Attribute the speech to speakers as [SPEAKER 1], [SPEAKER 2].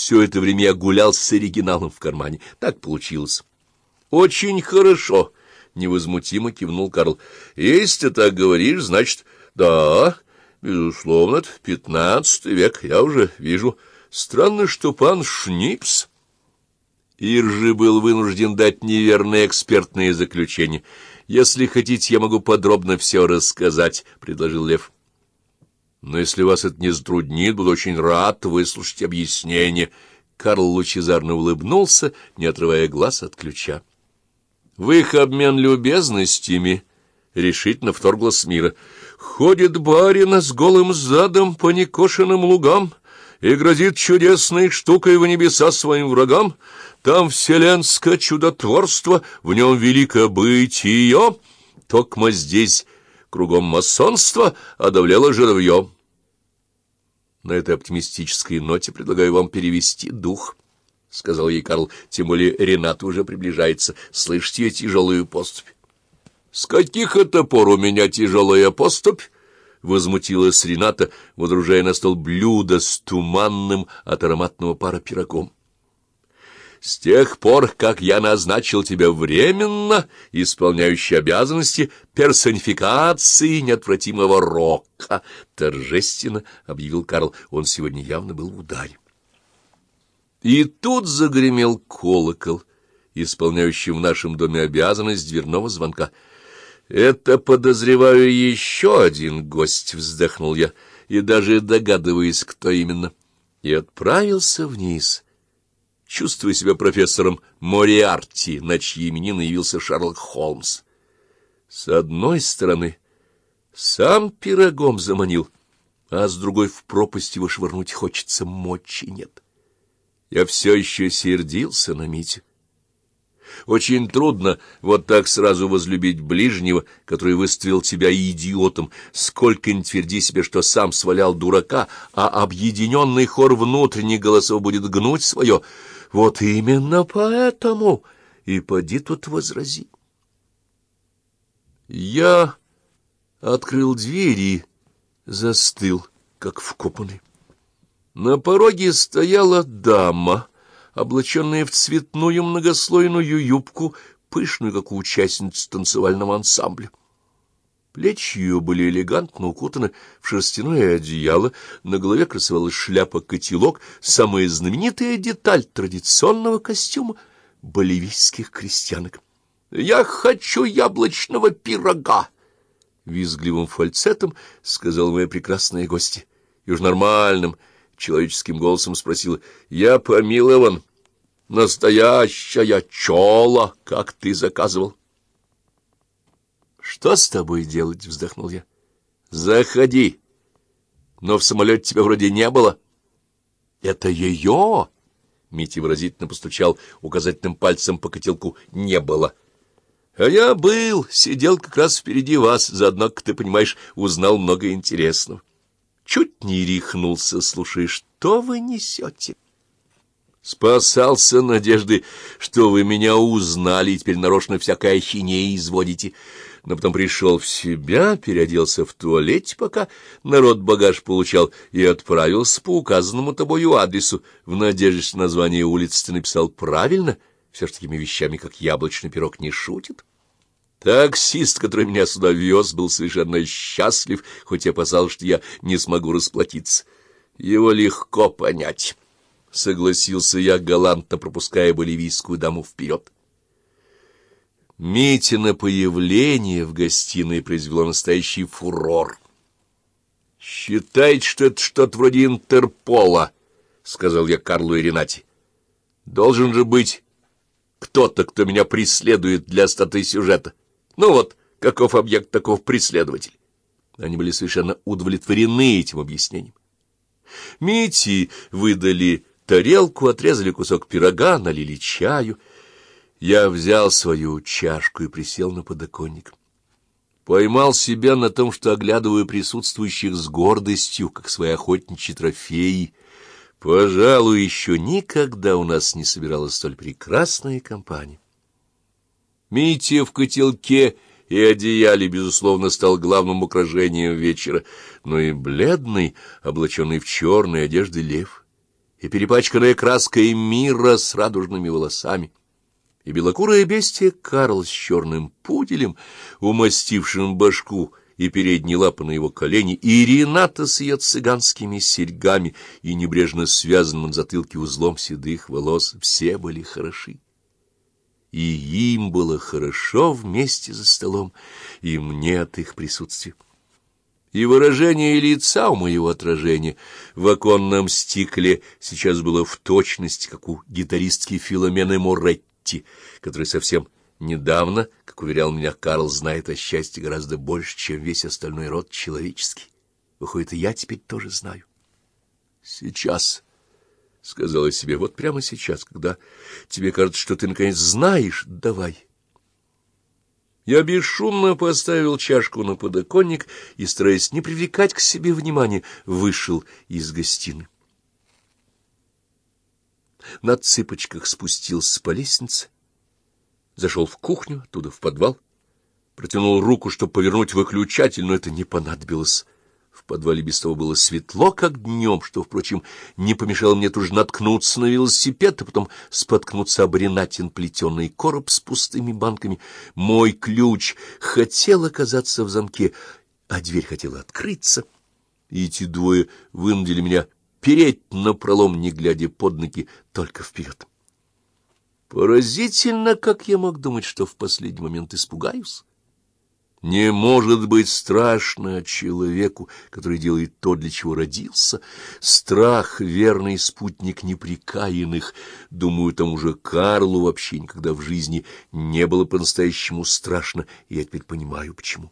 [SPEAKER 1] Все это время я гулял с оригиналом в кармане. Так получилось. — Очень хорошо, — невозмутимо кивнул Карл. — Если ты так говоришь, значит, да, безусловно, пятнадцатый век, я уже вижу. Странно, что пан Шнипс... Иржи был вынужден дать неверное экспертное заключение. «Если хотите, я могу подробно все рассказать», — предложил Лев. «Но если вас это не затруднит, буду очень рад выслушать объяснение». Карл лучезарно улыбнулся, не отрывая глаз от ключа. В их обмен любезностями решительно вторглась мира. «Ходит барина с голым задом по некошенным лугам» и грозит чудесной штукой в небеса своим врагам. Там вселенское чудотворство, в нем великое бытие, токмо здесь кругом масонство одавляло жировье. На этой оптимистической ноте предлагаю вам перевести дух, — сказал ей Карл, — тем более Ренат уже приближается. Слышите ее тяжелую поступь? — С каких это пор у меня тяжелая поступь? — возмутилась Рената, водружая на стол блюдо с туманным от ароматного пара пирогом. С тех пор, как я назначил тебя временно исполняющий обязанности персонификации неотвратимого рока, — торжественно объявил Карл. Он сегодня явно был в ударе. И тут загремел колокол, исполняющий в нашем доме обязанность дверного звонка. «Это, подозреваю, еще один гость», — вздохнул я, и даже догадываясь, кто именно, и отправился вниз — чувствуя себя профессором Мориарти, на чьи именины явился Шерлок Холмс. С одной стороны, сам пирогом заманил, а с другой в пропасть его швырнуть хочется, мочи нет. Я все еще сердился на Митю. Очень трудно вот так сразу возлюбить ближнего, который выставил тебя идиотом. Сколько ни тверди себе, что сам свалял дурака, а объединенный хор внутренних голосов будет гнуть свое — вот именно поэтому и поди тут возрази. Я открыл дверь и застыл, как вкопанный. На пороге стояла дама, облаченная в цветную многослойную юбку, пышную, как у участниц танцевального ансамбля. Плечи ее были элегантно укутаны в шерстяное одеяло, на голове красовалась шляпа-котелок, самая знаменитая деталь традиционного костюма боливийских крестьянок. «Я хочу яблочного пирога!» Визгливым фальцетом сказала моя прекрасная гостья. И уж нормальным человеческим голосом спросила, «Я помилован, настоящая чола, как ты заказывал». «Что с тобой делать?» — вздохнул я. «Заходи. Но в самолете тебя вроде не было». «Это ее?» — Митя выразительно постучал указательным пальцем по котелку. «Не было». «А я был, сидел как раз впереди вас, заодно, как ты понимаешь, узнал много интересного. Чуть не рехнулся, слушай, что вы несете?» Спасался надежды, что вы меня узнали, и теперь нарочно всякое ахинея изводите но потом пришел в себя, переоделся в туалете, пока народ багаж получал, и отправился по указанному тобою адресу, в надежде, что название улицы ты написал правильно, все ж такими вещами, как яблочный пирог, не шутит. Таксист, который меня сюда вез, был совершенно счастлив, хоть и опасался, что я не смогу расплатиться. Его легко понять, — согласился я, галантно пропуская боливийскую даму вперед. Митина появление в гостиной произвело настоящий фурор. «Считайте, что это что-то вроде Интерпола», — сказал я Карлу и Ренате. «Должен же быть кто-то, кто меня преследует для статы сюжета. Ну вот, каков объект, таков преследователь». Они были совершенно удовлетворены этим объяснением. Мити выдали тарелку, отрезали кусок пирога, налили чаю — я взял свою чашку и присел на подоконник. Поймал себя на том, что оглядываю присутствующих с гордостью, как свои охотничьи трофеи. Пожалуй, еще никогда у нас не собиралась столь прекрасная компания. Митя в котелке и одеяле, безусловно, стал главным украшением вечера, но и бледный, облаченный в черные одежды лев. и перепачканная краской мира с радужными волосами, и белокурое бестие Карл с черным пуделем, умастившим башку и передние лапы на его колени, и Рената с ее цыганскими серьгами и небрежно связанным затылке узлом седых волос, все были хороши. И им было хорошо вместе за столом, и мне от их присутствия. И выражение лица у моего отражения в оконном стекле сейчас было в точности, как у гитаристки Филомены Моретти, которая совсем недавно, как уверял меня Карл, знает о счастье гораздо больше, чем весь остальной род человеческий. Выходит, и я теперь тоже знаю. Сейчас, — сказала себе, — вот прямо сейчас, когда тебе кажется, что ты наконец знаешь, давай. Я бесшумно поставил чашку на подоконник и, стараясь не привлекать к себе внимания, вышел из гостиной. На цыпочках спустился по лестнице, зашел в кухню, оттуда в подвал, протянул руку, чтобы повернуть выключатель, но это не понадобилось. В подвале без того было светло, как днем, что, впрочем, не помешало мне тоже наткнуться на велосипед, а потом споткнуться об ренатин плетеный короб с пустыми банками. Мой ключ хотел оказаться в замке, а дверь хотела открыться. И эти двое вынудили меня переть напролом, не глядя под ноги, только вперед. Поразительно, как я мог думать, что в последний момент испугаюсь. Не может быть страшно человеку, который делает то, для чего родился. Страх — верный спутник неприкаянных. Думаю, тому же Карлу вообще никогда в жизни не было по-настоящему страшно, и я теперь понимаю, почему.